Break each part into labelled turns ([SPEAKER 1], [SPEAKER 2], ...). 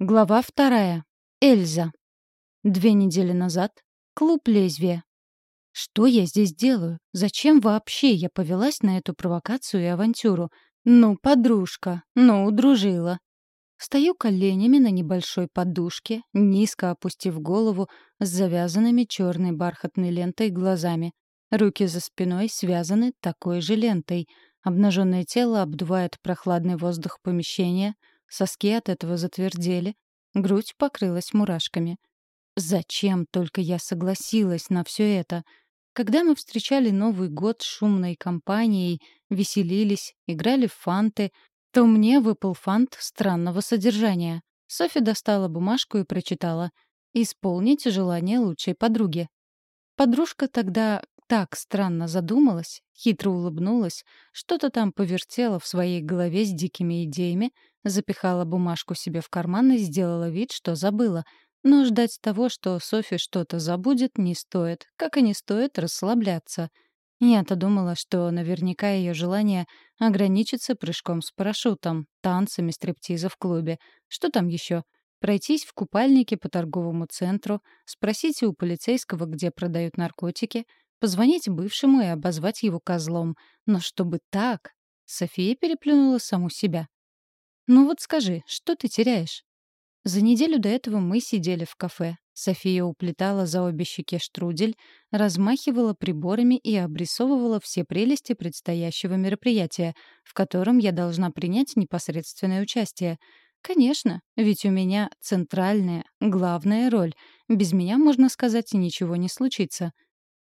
[SPEAKER 1] Глава вторая. Эльза. Две недели назад. Клуб лезвия. Что я здесь делаю? Зачем вообще я повелась на эту провокацию и авантюру? Ну, подружка, ну, удружила. Стою коленями на небольшой подушке, низко опустив голову с завязанными черной бархатной лентой глазами. Руки за спиной связаны такой же лентой. Обнаженное тело обдувает прохладный воздух помещения — Соски от этого затвердели, грудь покрылась мурашками. Зачем только я согласилась на все это? Когда мы встречали Новый год шумной компанией, веселились, играли в фанты, то мне выпал фант странного содержания. Софи достала бумажку и прочитала «Исполнить желание лучшей подруги». Подружка тогда так странно задумалась, хитро улыбнулась, что-то там повертела в своей голове с дикими идеями, запихала бумажку себе в карман и сделала вид, что забыла. Но ждать того, что Софи что-то забудет, не стоит, как и не стоит расслабляться. Я-то думала, что наверняка ее желание ограничится прыжком с парашютом, танцами стриптиза в клубе. Что там еще? Пройтись в купальнике по торговому центру, спросить у полицейского, где продают наркотики — позвонить бывшему и обозвать его козлом. Но чтобы так... София переплюнула саму себя. «Ну вот скажи, что ты теряешь?» За неделю до этого мы сидели в кафе. София уплетала за обе щеки штрудель, размахивала приборами и обрисовывала все прелести предстоящего мероприятия, в котором я должна принять непосредственное участие. Конечно, ведь у меня центральная, главная роль. Без меня, можно сказать, ничего не случится.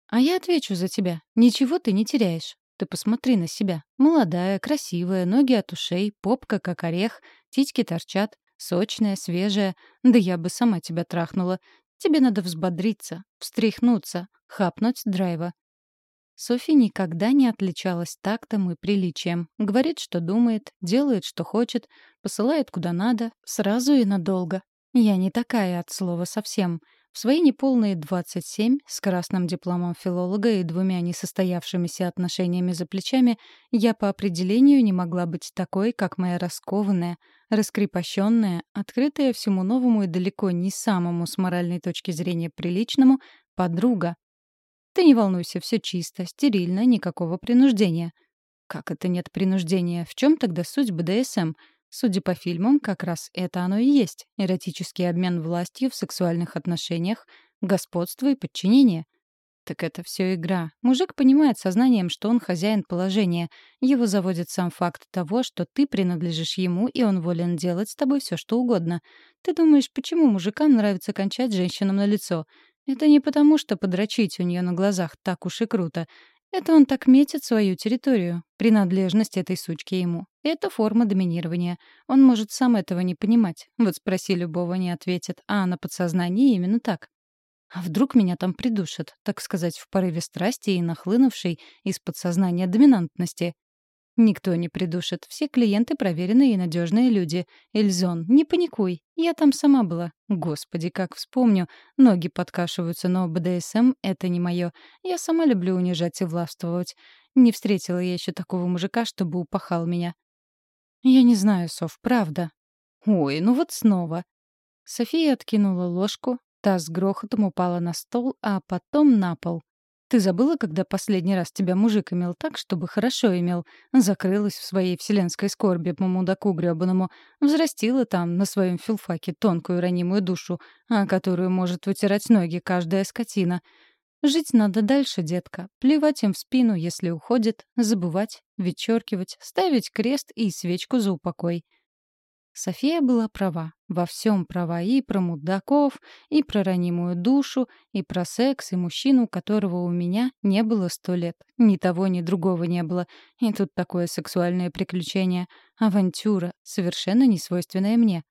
[SPEAKER 1] А я отвечу за тебя. Ничего ты не теряешь. Ты посмотри на себя. Молодая, красивая, ноги от ушей, попка как орех, титьки торчат, сочная, свежая. Да я бы сама тебя трахнула. Тебе надо взбодриться, встряхнуться, хапнуть драйва. Софи никогда не отличалась тактом и приличием. Говорит, что думает, делает, что хочет, посылает куда надо, сразу и надолго. Я не такая от слова совсем. В свои неполные 27, с красным дипломом филолога и двумя несостоявшимися отношениями за плечами, я по определению не могла быть такой, как моя раскованная, раскрепощенная, открытая всему новому и далеко не самому с моральной точки зрения приличному подруга. Ты не волнуйся, все чисто, стерильно, никакого принуждения. Как это нет принуждения? В чем тогда суть БДСМ? Судя по фильмам, как раз это оно и есть. Эротический обмен властью в сексуальных отношениях, господство и подчинение. Так это все игра. Мужик понимает сознанием, что он хозяин положения. Его заводит сам факт того, что ты принадлежишь ему, и он волен делать с тобой все, что угодно. Ты думаешь, почему мужикам нравится кончать женщинам на лицо? Это не потому, что подрочить у нее на глазах так уж и круто. Это он так метит свою территорию, принадлежность этой сучки ему. Это форма доминирования. Он может сам этого не понимать. Вот спроси любого, не ответит. А на подсознании именно так. А вдруг меня там придушат, так сказать, в порыве страсти и нахлынувшей из подсознания доминантности? Никто не придушит. Все клиенты проверенные и надежные люди. Эльзон, не паникуй. Я там сама была. Господи, как вспомню. Ноги подкашиваются, но БДСМ — это не мое. Я сама люблю унижать и властвовать. Не встретила я еще такого мужика, чтобы упахал меня. Я не знаю, Сов, правда. Ой, ну вот снова. София откинула ложку, та с грохотом упала на стол, а потом на пол. Ты забыла, когда последний раз тебя мужик имел так, чтобы хорошо имел? Закрылась в своей вселенской скорби по мудаку грёбаному, взрастила там, на своем филфаке, тонкую ранимую душу, о которую может вытирать ноги каждая скотина. Жить надо дальше, детка. Плевать им в спину, если уходит, забывать, вычеркивать, ставить крест и свечку за упокой. София была права, во всем права и про мудаков, и про ранимую душу, и про секс, и мужчину, которого у меня не было сто лет. Ни того, ни другого не было. И тут такое сексуальное приключение. Авантюра, совершенно не свойственная мне.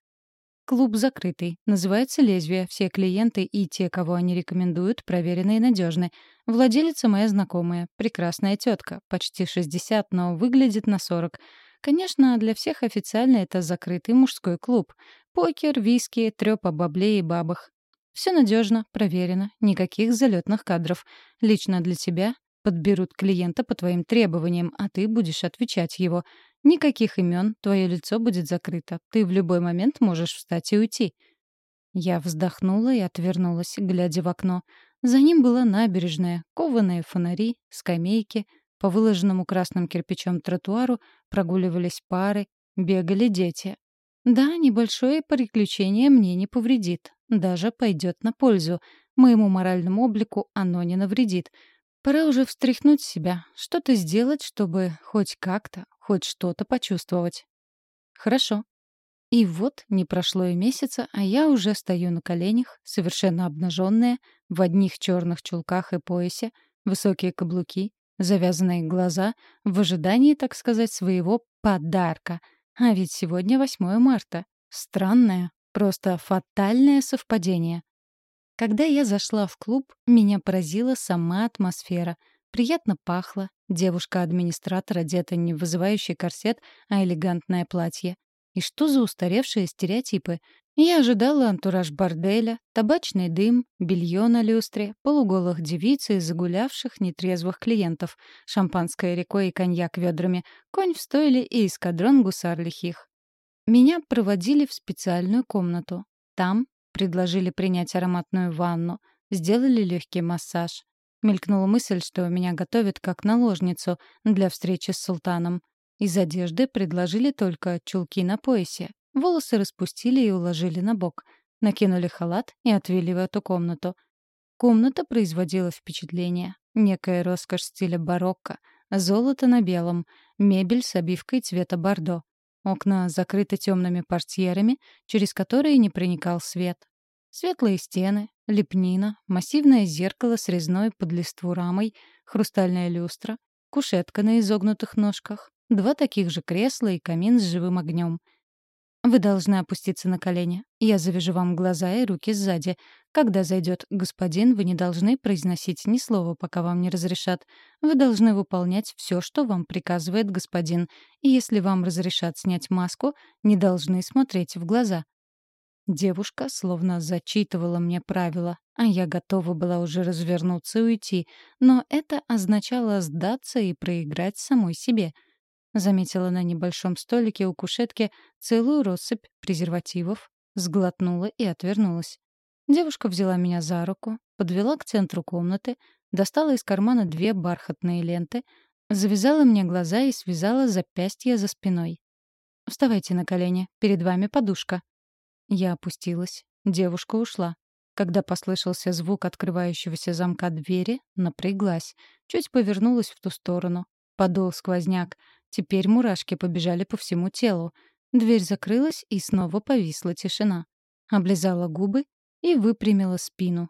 [SPEAKER 1] Клуб закрытый. Называется «Лезвие». Все клиенты и те, кого они рекомендуют, проверены и надежны. Владелица моя знакомая. Прекрасная тетка. Почти 60, но выглядит на 40. Конечно, для всех официально это закрытый мужской клуб. Покер, виски, трёп о бабле и бабах. Все надежно, проверено, никаких залетных кадров. Лично для тебя подберут клиента по твоим требованиям, а ты будешь отвечать его. Никаких имен, твое лицо будет закрыто. Ты в любой момент можешь встать и уйти». Я вздохнула и отвернулась, глядя в окно. За ним была набережная, кованые фонари, скамейки. По выложенному красным кирпичом тротуару прогуливались пары, бегали дети. Да, небольшое приключение мне не повредит, даже пойдет на пользу. Моему моральному облику оно не навредит. Пора уже встряхнуть себя, что-то сделать, чтобы хоть как-то, хоть что-то почувствовать. Хорошо. И вот не прошло и месяца, а я уже стою на коленях, совершенно обнаженная, в одних черных чулках и поясе, высокие каблуки, завязанные глаза, в ожидании, так сказать, своего подарка — а ведь сегодня 8 марта. Странное, просто фатальное совпадение. Когда я зашла в клуб, меня поразила сама атмосфера. Приятно пахло, девушка-администратор одета не вызывающий корсет, а элегантное платье. И что за устаревшие стереотипы? Я ожидала антураж борделя, табачный дым, белье на люстре, полуголых девиц и загулявших нетрезвых клиентов, шампанское рекой и коньяк ведрами, конь в стойле и эскадрон гусар лихих. Меня проводили в специальную комнату. Там предложили принять ароматную ванну, сделали легкий массаж. Мелькнула мысль, что меня готовят как наложницу для встречи с султаном. Из одежды предложили только чулки на поясе, Волосы распустили и уложили на бок. Накинули халат и отвели в эту комнату. Комната производила впечатление. Некая роскошь стиля барокко. Золото на белом. Мебель с обивкой цвета бордо. Окна закрыты темными портьерами, через которые не проникал свет. Светлые стены, лепнина, массивное зеркало с резной под листву рамой, хрустальная люстра, кушетка на изогнутых ножках, два таких же кресла и камин с живым огнем — вы должны опуститься на колени. Я завяжу вам глаза и руки сзади. Когда зайдет господин, вы не должны произносить ни слова, пока вам не разрешат. Вы должны выполнять все, что вам приказывает господин. И если вам разрешат снять маску, не должны смотреть в глаза. Девушка словно зачитывала мне правила, а я готова была уже развернуться и уйти, но это означало сдаться и проиграть самой себе — Заметила на небольшом столике у кушетки целую россыпь презервативов, сглотнула и отвернулась. Девушка взяла меня за руку, подвела к центру комнаты, достала из кармана две бархатные ленты, завязала мне глаза и связала запястья за спиной. «Вставайте на колени, перед вами подушка». Я опустилась. Девушка ушла. Когда послышался звук открывающегося замка двери, напряглась. Чуть повернулась в ту сторону. Подул сквозняк. Теперь мурашки побежали по всему телу. Дверь закрылась, и снова повисла тишина. Облизала губы и выпрямила спину,